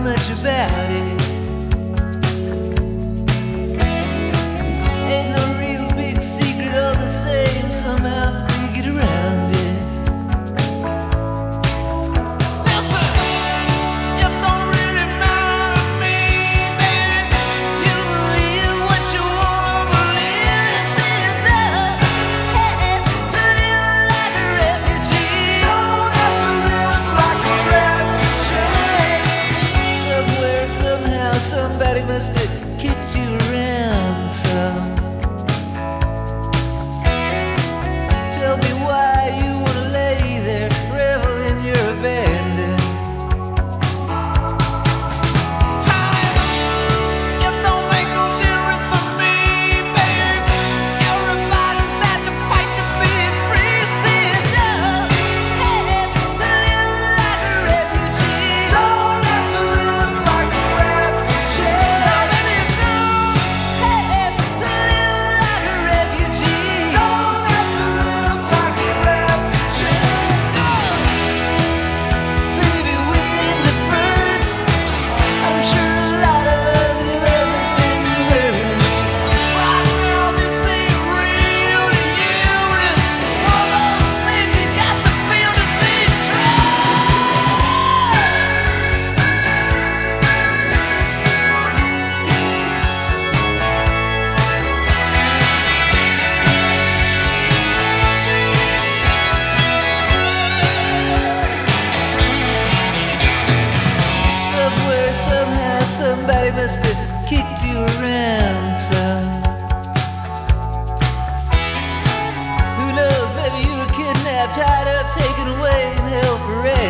na tiveres Somebody must have kicked you around. Who knows? Maybe you were kidnapped, tied up, taken away, and held for ransom.